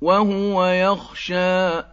وَهُوَ يَخْشَىٰ